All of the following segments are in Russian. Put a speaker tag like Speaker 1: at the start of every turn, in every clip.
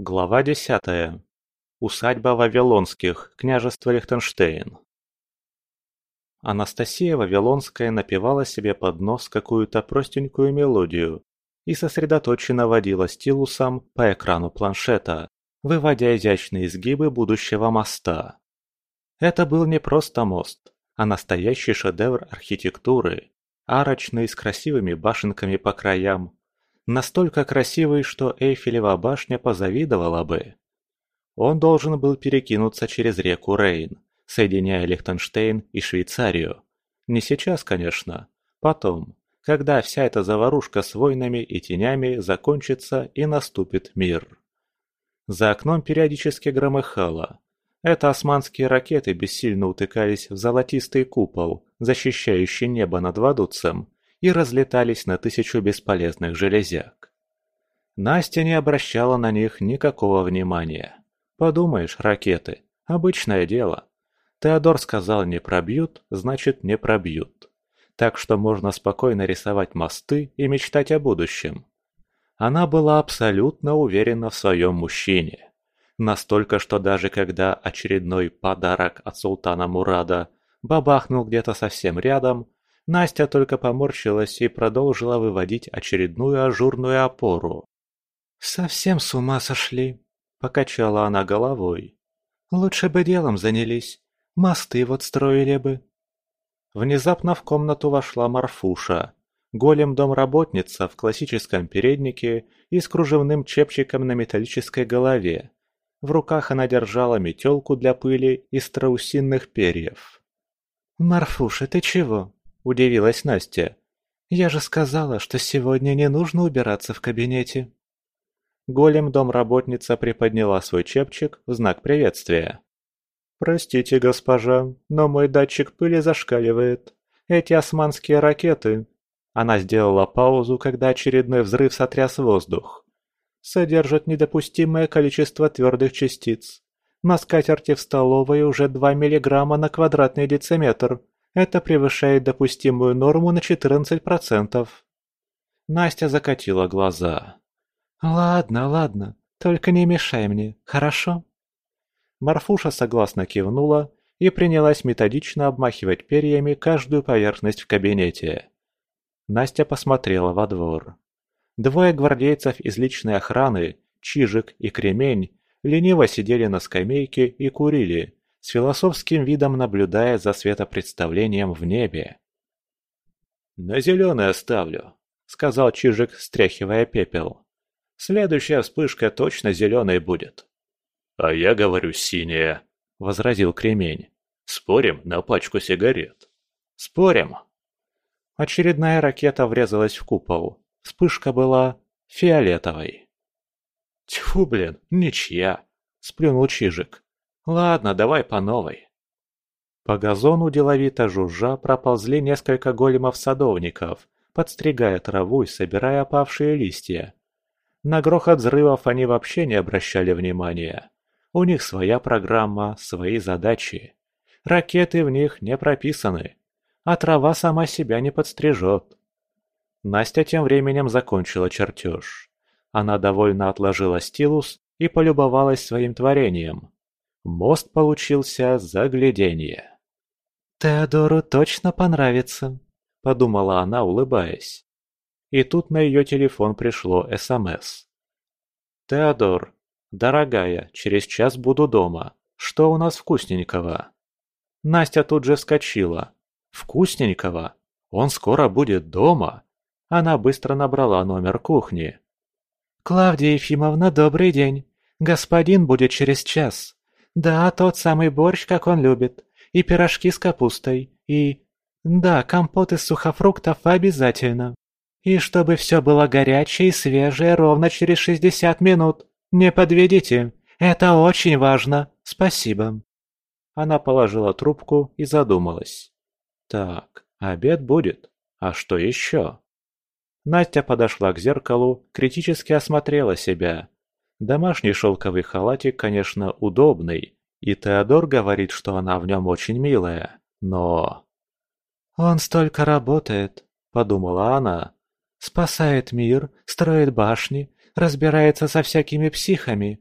Speaker 1: Глава десятая. Усадьба Вавилонских, княжество Лихтенштейн. Анастасия Вавилонская напевала себе под нос какую-то простенькую мелодию и сосредоточенно водила стилусом по экрану планшета, выводя изящные изгибы будущего моста. Это был не просто мост, а настоящий шедевр архитектуры, арочный с красивыми башенками по краям, настолько красивый, что Эйфелева башня позавидовала бы. Он должен был перекинуться через реку Рейн, соединяя Лихтенштейн и Швейцарию. Не сейчас, конечно, потом, когда вся эта заварушка с войнами и тенями закончится и наступит мир. За окном периодически громыхало. Это османские ракеты бессильно утыкались в золотистый купол, защищающий небо над Вадуцем, и разлетались на тысячу бесполезных железяк. Настя не обращала на них никакого внимания. Подумаешь, ракеты. Обычное дело. Теодор сказал не пробьют, значит не пробьют. Так что можно спокойно рисовать мосты и мечтать о будущем. Она была абсолютно уверена в своем мужчине. Настолько, что даже когда очередной подарок от султана Мурада бабахнул где-то совсем рядом, Настя только поморщилась и продолжила выводить очередную ажурную опору. «Совсем с ума сошли!» – покачала она головой. «Лучше бы делом занялись, мосты вот строили бы». Внезапно в комнату вошла Марфуша, голем-домработница в классическом переднике и с кружевным чепчиком на металлической голове. В руках она держала метелку для пыли из страусиных перьев. «Марфуша, ты чего?» – удивилась Настя. «Я же сказала, что сегодня не нужно убираться в кабинете». Голем-домработница приподняла свой чепчик в знак приветствия. «Простите, госпожа, но мой датчик пыли зашкаливает. Эти османские ракеты...» Она сделала паузу, когда очередной взрыв сотряс воздух. «Содержат недопустимое количество твердых частиц. На скатерти в столовой уже 2 миллиграмма на квадратный дециметр. Это превышает допустимую норму на 14%. Настя закатила глаза. «Ладно, ладно, только не мешай мне, хорошо?» Марфуша согласно кивнула и принялась методично обмахивать перьями каждую поверхность в кабинете. Настя посмотрела во двор. Двое гвардейцев из личной охраны, Чижик и Кремень, лениво сидели на скамейке и курили, с философским видом наблюдая за светопредставлением в небе. «На зеленый оставлю», — сказал Чижик, стряхивая пепел. «Следующая вспышка точно зеленой будет». «А я говорю синяя», — возразил Кремень. «Спорим на пачку сигарет?» «Спорим». Очередная ракета врезалась в купол. Вспышка была фиолетовой. «Тьфу, блин, ничья!» — сплюнул Чижик. Ладно, давай по новой. По газону деловито жужжа проползли несколько големов-садовников, подстригая траву и собирая опавшие листья. На грохот взрывов они вообще не обращали внимания. У них своя программа, свои задачи. Ракеты в них не прописаны, а трава сама себя не подстрижет. Настя тем временем закончила чертеж. Она довольно отложила стилус и полюбовалась своим творением. Мост получился загляденье. «Теодору точно понравится», — подумала она, улыбаясь. И тут на ее телефон пришло СМС. «Теодор, дорогая, через час буду дома. Что у нас вкусненького?» Настя тут же вскочила. «Вкусненького? Он скоро будет дома?» Она быстро набрала номер кухни. «Клавдия Ефимовна, добрый день. Господин будет через час. Да, тот самый борщ, как он любит. И пирожки с капустой. И... Да, компот из сухофруктов обязательно. И чтобы все было горячее и свежее ровно через шестьдесят минут. Не подведите. Это очень важно. Спасибо. Она положила трубку и задумалась. Так, обед будет. А что еще? Настя подошла к зеркалу, критически осмотрела себя. Домашний шелковый халатик, конечно, удобный, и Теодор говорит, что она в нем очень милая, но... «Он столько работает», — подумала она. «Спасает мир, строит башни, разбирается со всякими психами,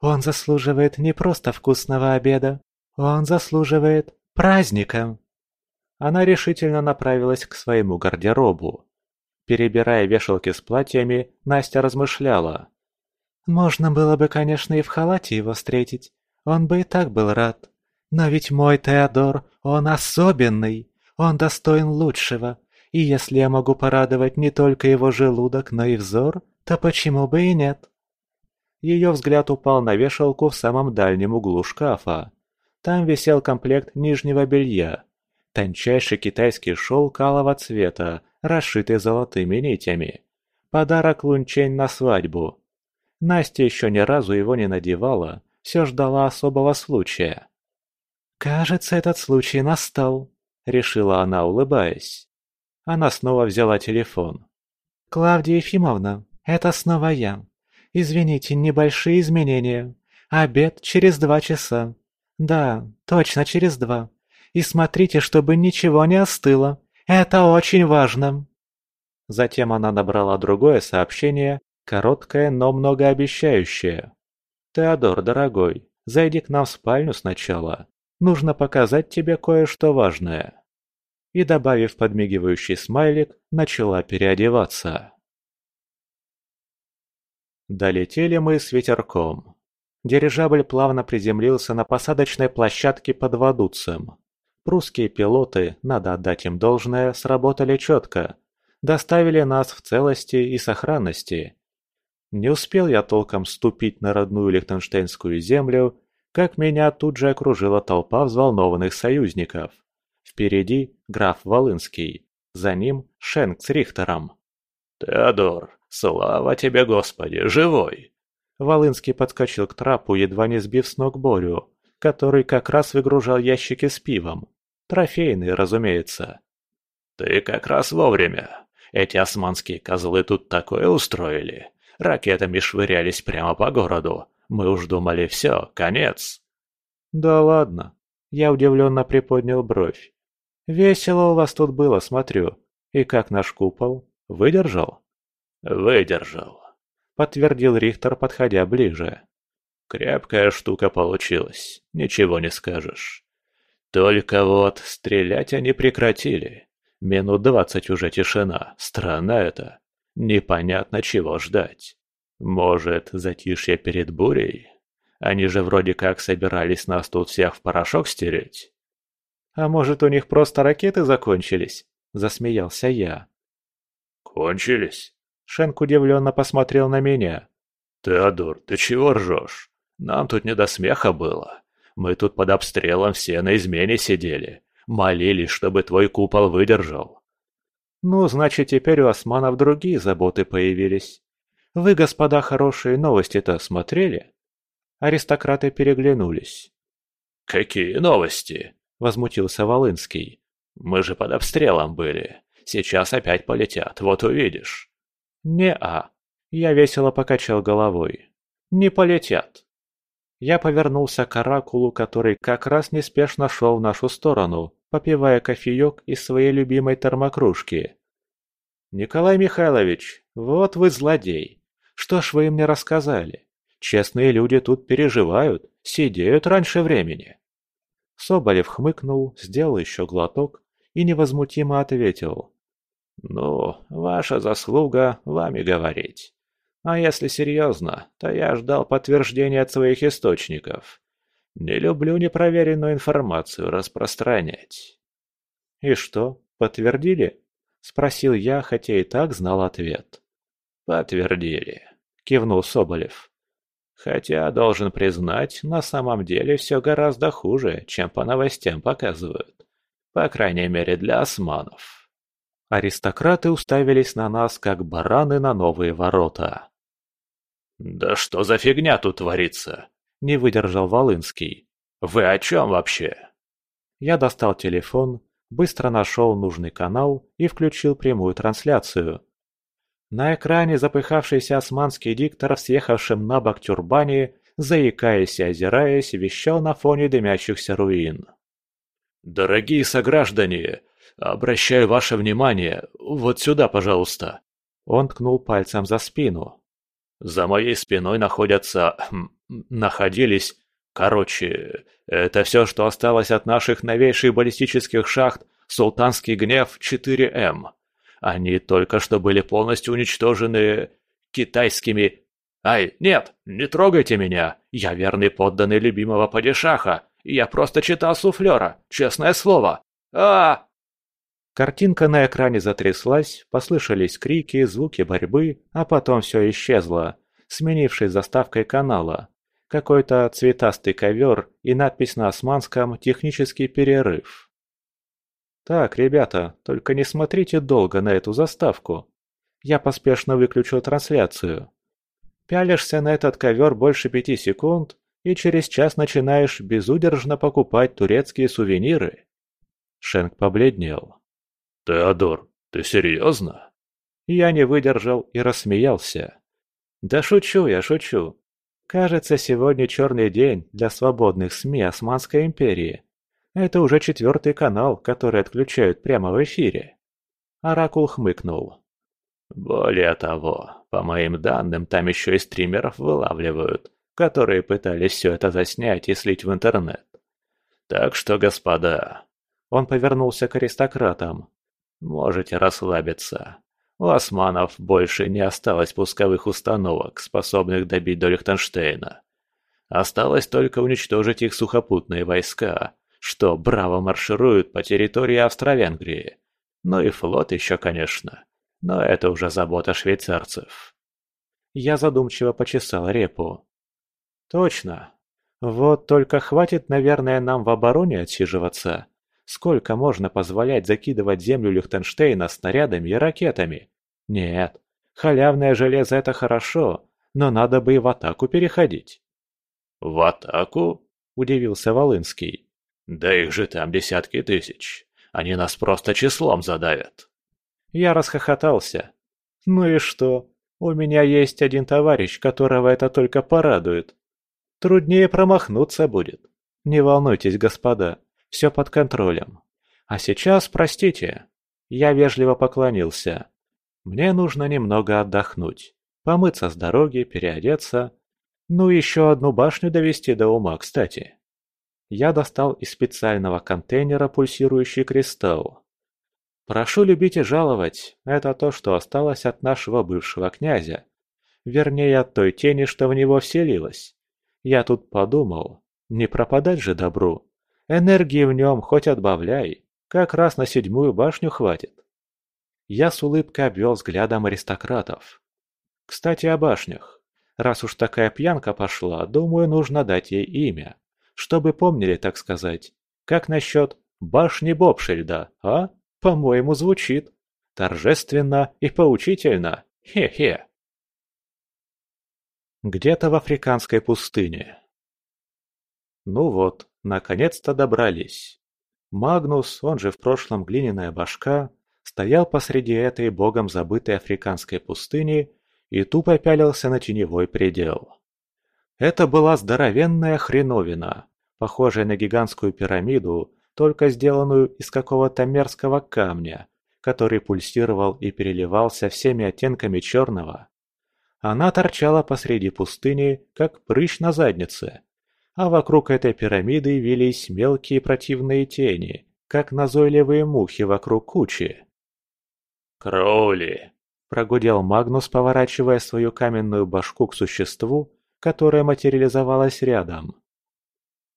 Speaker 1: Он заслуживает не просто вкусного обеда, он заслуживает праздника. Она решительно направилась к своему гардеробу. Перебирая вешалки с платьями, Настя размышляла. «Можно было бы, конечно, и в халате его встретить. Он бы и так был рад. Но ведь мой Теодор, он особенный. Он достоин лучшего. И если я могу порадовать не только его желудок, но и взор, то почему бы и нет?» Ее взгляд упал на вешалку в самом дальнем углу шкафа. Там висел комплект нижнего белья. Тончайший китайский шелк алого цвета, расшитый золотыми нитями. Подарок Лунчень на свадьбу. Настя еще ни разу его не надевала, все ждала особого случая. «Кажется, этот случай настал», — решила она, улыбаясь. Она снова взяла телефон. «Клавдия Ефимовна, это снова я. Извините, небольшие изменения. Обед через два часа. Да, точно через два. И смотрите, чтобы ничего не остыло. Это очень важно. Затем она набрала другое сообщение, короткое, но многообещающее. «Теодор, дорогой, зайди к нам в спальню сначала. Нужно показать тебе кое-что важное». И, добавив подмигивающий смайлик, начала переодеваться. Долетели мы с ветерком. Дирижабль плавно приземлился на посадочной площадке под Вадуцем. Прусские пилоты, надо отдать им должное, сработали четко. Доставили нас в целости и сохранности. Не успел я толком ступить на родную лихтенштейнскую землю, как меня тут же окружила толпа взволнованных союзников. Впереди граф Волынский, за ним Шенк с Рихтером.
Speaker 2: «Теодор, слава тебе, Господи, живой!»
Speaker 1: Волынский подскочил к трапу, едва не сбив с ног Борю, который как раз выгружал ящики с пивом. Трофейные, разумеется.
Speaker 2: «Ты как раз вовремя. Эти османские козлы тут такое устроили. Ракетами швырялись прямо по городу. Мы уж думали, все, конец».
Speaker 1: «Да ладно». Я удивленно приподнял бровь. «Весело у вас тут было, смотрю. И как наш купол? Выдержал?»
Speaker 2: «Выдержал
Speaker 1: подтвердил Рихтер, подходя ближе.
Speaker 2: Крепкая штука получилась, ничего не скажешь. Только вот стрелять они прекратили. Минут двадцать уже тишина, странно это. Непонятно, чего ждать. Может, затишье перед бурей? Они же вроде как собирались нас тут всех в порошок стереть.
Speaker 1: А может, у них просто ракеты закончились? Засмеялся я.
Speaker 2: Кончились?
Speaker 1: Шенк удивленно посмотрел на меня.
Speaker 2: «Теодор, ты чего ржешь? Нам тут не до смеха было. Мы тут под обстрелом все на измене сидели. Молились, чтобы твой купол выдержал».
Speaker 1: «Ну, значит, теперь у османов другие заботы появились. Вы, господа, хорошие новости-то смотрели?» Аристократы переглянулись.
Speaker 2: «Какие новости?» – возмутился Волынский. «Мы же под обстрелом были. Сейчас опять полетят, вот увидишь».
Speaker 1: «Не-а». Я весело покачал головой. «Не полетят». Я повернулся к оракулу, который как раз неспешно шел в нашу сторону, попивая кофеек из своей любимой термокружки. «Николай Михайлович, вот вы злодей. Что ж вы им не рассказали? Честные люди тут переживают, сидеют раньше времени». Соболев хмыкнул, сделал еще глоток и невозмутимо ответил.
Speaker 2: «Ну, ваша заслуга вами говорить. А если серьезно, то я ждал подтверждения от своих источников. Не люблю непроверенную информацию распространять».
Speaker 1: «И что, подтвердили?» – спросил я, хотя и так знал ответ.
Speaker 2: «Подтвердили», – кивнул Соболев. «Хотя, должен признать, на самом деле все гораздо хуже, чем по новостям показывают. По крайней мере, для османов».
Speaker 1: Аристократы уставились на нас, как бараны на новые ворота.
Speaker 2: «Да что за фигня тут творится?» – не выдержал Волынский. «Вы о чем вообще?»
Speaker 1: Я достал телефон, быстро нашел нужный канал и включил прямую трансляцию. На экране запыхавшийся османский диктор в съехавшем на бок тюрбане, заикаясь и озираясь, вещал на фоне дымящихся руин.
Speaker 2: «Дорогие сограждане, Обращаю ваше внимание, вот сюда, пожалуйста.
Speaker 1: Он ткнул пальцем за спину.
Speaker 2: За моей спиной находятся... Хм, находились... Короче, это все, что осталось от наших новейших баллистических шахт «Султанский гнев 4М». Они только что были полностью уничтожены китайскими... Ай, нет, не трогайте меня, я верный подданный любимого падишаха, я просто читал суфлера, честное слово. а
Speaker 1: Картинка на экране затряслась, послышались крики, звуки борьбы, а потом все исчезло, сменившись заставкой канала. Какой-то цветастый ковер и надпись на османском «Технический перерыв». Так, ребята, только не смотрите долго на эту заставку. Я поспешно выключил трансляцию. Пялишься на этот ковер больше пяти секунд, и через час начинаешь безудержно покупать турецкие сувениры. Шенк побледнел.
Speaker 2: «Теодор, ты серьезно?»
Speaker 1: Я не выдержал и рассмеялся. «Да шучу я, шучу. Кажется, сегодня черный день для свободных СМИ Османской империи. Это уже четвертый канал, который отключают прямо в эфире». Оракул хмыкнул.
Speaker 2: «Более того, по моим данным, там еще и стримеров вылавливают, которые пытались все это заснять и слить в интернет. Так что, господа...» Он повернулся к аристократам. Можете расслабиться. У османов больше не осталось пусковых установок, способных добить до Лихтенштейна. Осталось только уничтожить их сухопутные войска, что браво маршируют по территории Австро-Венгрии. Ну и флот еще, конечно. Но это уже забота швейцарцев.
Speaker 1: Я задумчиво почесал репу. Точно. Вот только хватит, наверное, нам в обороне отсиживаться. Сколько можно позволять закидывать землю Лихтенштейна снарядами и ракетами? Нет, халявное железо это хорошо, но надо бы и в атаку переходить.
Speaker 2: «В атаку?» – удивился Волынский. «Да их же там десятки тысяч. Они нас просто числом задавят».
Speaker 1: Я расхохотался. «Ну и что? У меня есть один товарищ, которого это только порадует. Труднее промахнуться будет. Не волнуйтесь, господа, все под контролем. А сейчас, простите. Я вежливо поклонился. Мне нужно немного отдохнуть. Помыться с дороги, переодеться. Ну, еще одну башню довести до ума, кстати. Я достал из специального контейнера пульсирующий кристалл. Прошу любить и жаловать, это то, что осталось от нашего бывшего князя. Вернее, от той тени, что в него вселилась. Я тут подумал, не пропадать же добру. Энергии в нем хоть отбавляй, как раз на седьмую башню хватит. Я с улыбкой обвел взглядом аристократов. Кстати, о башнях. Раз уж такая пьянка пошла, думаю, нужно дать ей имя. Чтобы помнили, так сказать. Как насчет башни Бобшильда, а? По-моему, звучит. Торжественно и поучительно. Хе-хе. Где-то в африканской пустыне. Ну вот, наконец-то добрались. Магнус, он же в прошлом глиняная башка, стоял посреди этой богом забытой африканской пустыни и тупо пялился на теневой предел. Это была здоровенная хреновина, похожая на гигантскую пирамиду, только сделанную из какого-то мерзкого камня, который пульсировал и переливался всеми оттенками черного. Она торчала посреди пустыни, как прыщ на заднице, а вокруг этой пирамиды вились мелкие противные тени, как назойливые мухи вокруг кучи.
Speaker 2: «Кроули!» – прогудел Магнус, поворачивая свою каменную башку к существу, которое материализовалось рядом.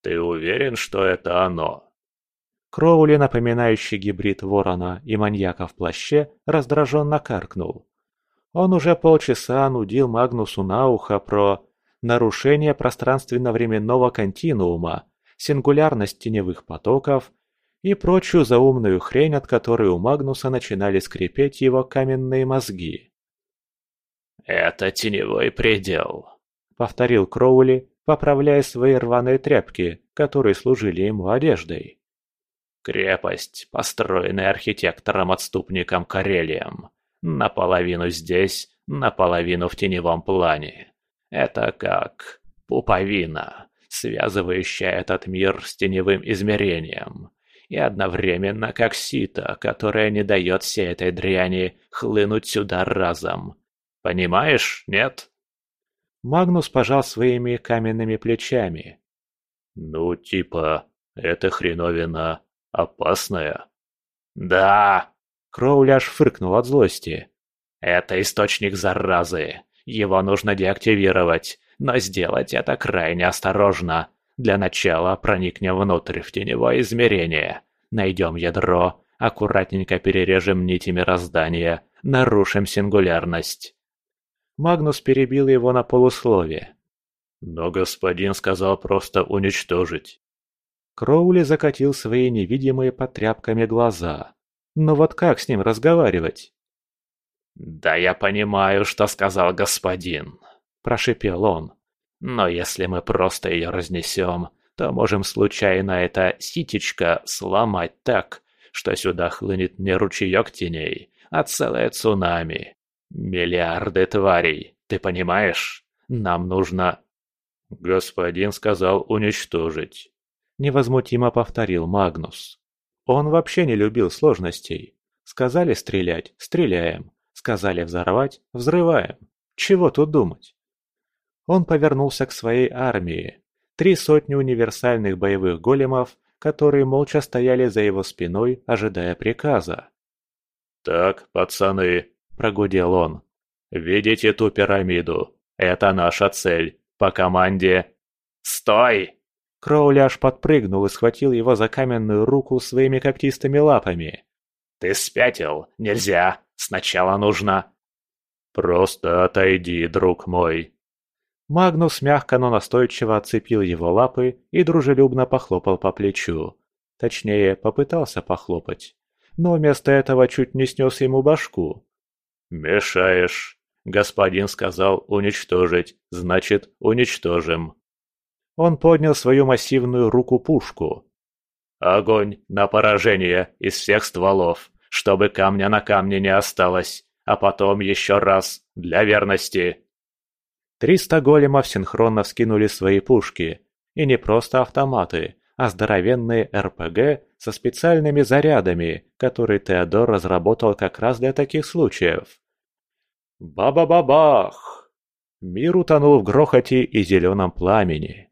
Speaker 2: «Ты уверен, что это оно?»
Speaker 1: Кроули, напоминающий гибрид ворона и маньяка в плаще, раздраженно каркнул. Он уже полчаса нудил Магнусу на ухо про нарушение пространственно-временного континуума, сингулярность теневых потоков и прочую заумную хрень, от которой у Магнуса начинали скрипеть его каменные мозги.
Speaker 2: «Это теневой предел», — повторил
Speaker 1: Кроули, поправляя свои рваные тряпки, которые служили ему одеждой.
Speaker 2: «Крепость, построенная архитектором-отступником Карелием, наполовину здесь, наполовину в теневом плане. Это как пуповина, связывающая этот мир с теневым измерением, и одновременно как сито, которое не дает всей этой дряни хлынуть сюда разом. Понимаешь, нет?
Speaker 1: Магнус пожал своими каменными плечами.
Speaker 2: «Ну, типа, эта хреновина опасная?» «Да!»
Speaker 1: Кроули аж фыркнул от злости.
Speaker 2: «Это источник заразы. Его нужно деактивировать, но сделать это крайне осторожно. Для начала проникнем внутрь в теневое измерение. Найдем ядро, аккуратненько перережем нити мироздания, нарушим сингулярность.
Speaker 1: Магнус перебил его на полусловие.
Speaker 2: Но господин сказал просто уничтожить.
Speaker 1: Кроули закатил свои невидимые под тряпками глаза. Но вот как с ним разговаривать?
Speaker 2: «Да я понимаю, что сказал господин», – прошипел он. «Но если мы просто ее разнесем, то можем случайно это ситечко сломать так, что сюда хлынет не ручеек теней, а целое цунами. Миллиарды тварей, ты понимаешь? Нам нужно...» «Господин сказал уничтожить», —
Speaker 1: невозмутимо повторил Магнус. Он вообще не любил сложностей. Сказали стрелять – стреляем. Сказали взорвать – взрываем. Чего тут думать? Он повернулся к своей армии. Три сотни универсальных боевых големов, которые молча стояли за его спиной, ожидая приказа.
Speaker 2: «Так, пацаны», – прогудел он, – «видите ту пирамиду? Это наша цель. По команде...» «Стой!»
Speaker 1: Кроули аж подпрыгнул и схватил его за каменную руку своими когтистыми лапами.
Speaker 2: «Ты спятил? Нельзя! Сначала нужно...» «Просто отойди, друг мой!»
Speaker 1: Магнус мягко, но настойчиво отцепил его лапы и дружелюбно похлопал по плечу. Точнее, попытался похлопать. Но вместо этого чуть не снес ему башку.
Speaker 2: «Мешаешь. Господин сказал уничтожить, значит, уничтожим».
Speaker 1: Он поднял свою массивную руку-пушку.
Speaker 2: «Огонь на поражение из всех стволов, чтобы камня на камне не осталось, а потом еще раз, для верности!»
Speaker 1: Триста големов синхронно вскинули свои пушки. И не просто автоматы, а здоровенные РПГ со специальными зарядами, которые Теодор разработал как раз для таких случаев. Ба-ба-ба-бах! Мир утонул в грохоте и зеленом пламени.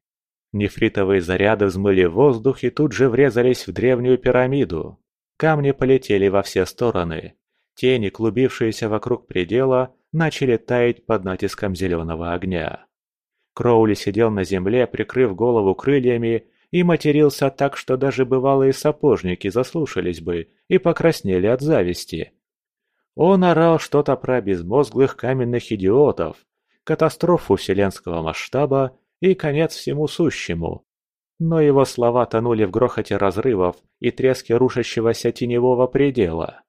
Speaker 1: Нефритовые заряды взмыли воздух и тут же врезались в древнюю пирамиду. Камни полетели во все стороны. Тени, клубившиеся вокруг предела, начали таять под натиском зеленого огня. Кроули сидел на земле, прикрыв голову крыльями, и матерился так, что даже бывалые сапожники заслушались бы и покраснели от зависти. Он орал что-то про безмозглых каменных идиотов, катастрофу вселенского масштаба и конец всему сущему. Но его слова тонули в грохоте разрывов и треске рушащегося теневого предела.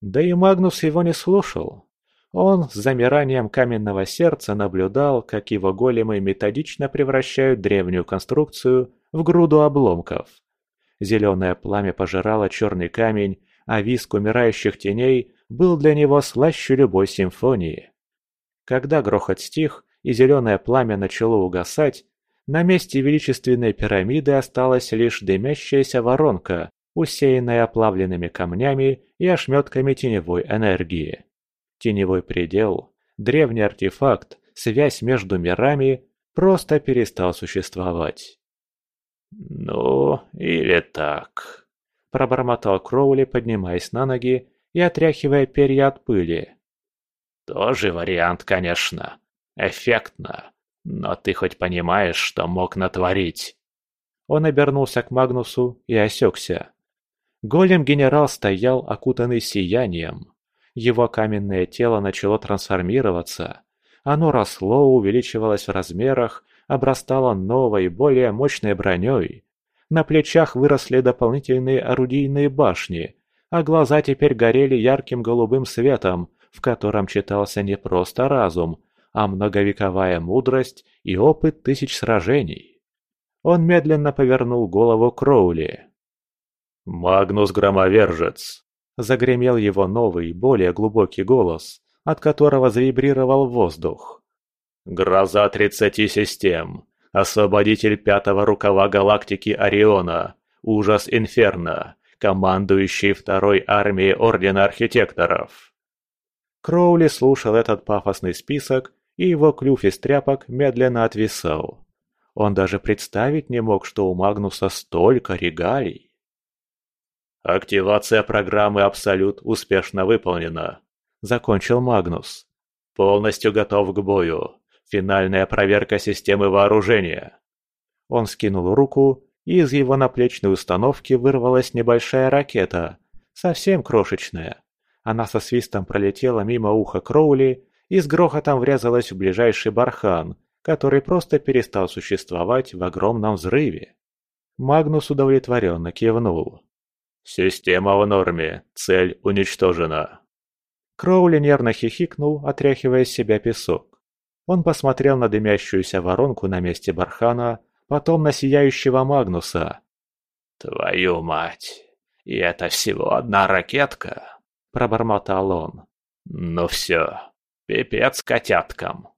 Speaker 1: Да и Магнус его не слушал. Он с замиранием каменного сердца наблюдал, как его големы методично превращают древнюю конструкцию в груду обломков. Зеленое пламя пожирало черный камень, а виск умирающих теней был для него слаще любой симфонии. Когда грохот стих, и зеленое пламя начало угасать, на месте величественной пирамиды осталась лишь дымящаяся воронка, усеянная оплавленными камнями и ошметками теневой энергии. Теневой предел, древний артефакт, связь между мирами просто перестал существовать.
Speaker 2: «Ну, или так», – пробормотал Кроули, поднимаясь на ноги и отряхивая перья от пыли. «Тоже вариант, конечно. Эффектно. Но ты хоть понимаешь, что мог натворить?»
Speaker 1: Он обернулся к Магнусу и осекся. Голем-генерал стоял, окутанный сиянием. Его каменное тело начало трансформироваться. Оно росло, увеличивалось в размерах, обрастало новой, более мощной броней. На плечах выросли дополнительные орудийные башни, а глаза теперь горели ярким голубым светом, в котором читался не просто разум, а многовековая мудрость и опыт тысяч сражений. Он медленно повернул голову Кроули.
Speaker 2: «Магнус Громовержец!»
Speaker 1: – загремел его новый, более глубокий голос, от которого завибрировал воздух.
Speaker 2: «Гроза тридцати систем! Освободитель пятого рукава галактики Ориона! Ужас Инферно! Командующий второй армией Ордена Архитекторов!»
Speaker 1: Кроули слушал этот пафосный список и его клюв из тряпок медленно отвисал. Он даже представить не мог, что у Магнуса столько регалий.
Speaker 2: «Активация программы «Абсолют» успешно выполнена», — закончил Магнус. «Полностью готов к бою. Финальная проверка системы вооружения».
Speaker 1: Он скинул руку, и из его наплечной установки вырвалась небольшая ракета, совсем крошечная. Она со свистом пролетела мимо уха Кроули и с грохотом врезалась в ближайший бархан, который просто перестал существовать в огромном взрыве. Магнус удовлетворенно кивнул.
Speaker 2: «Система в норме. Цель уничтожена».
Speaker 1: Кроули нервно хихикнул, отряхивая с себя песок. Он посмотрел на дымящуюся воронку на месте бархана, потом на сияющего Магнуса.
Speaker 2: «Твою мать! И это всего одна ракетка!» – пробормотал он. «Ну все, пипец котяткам!»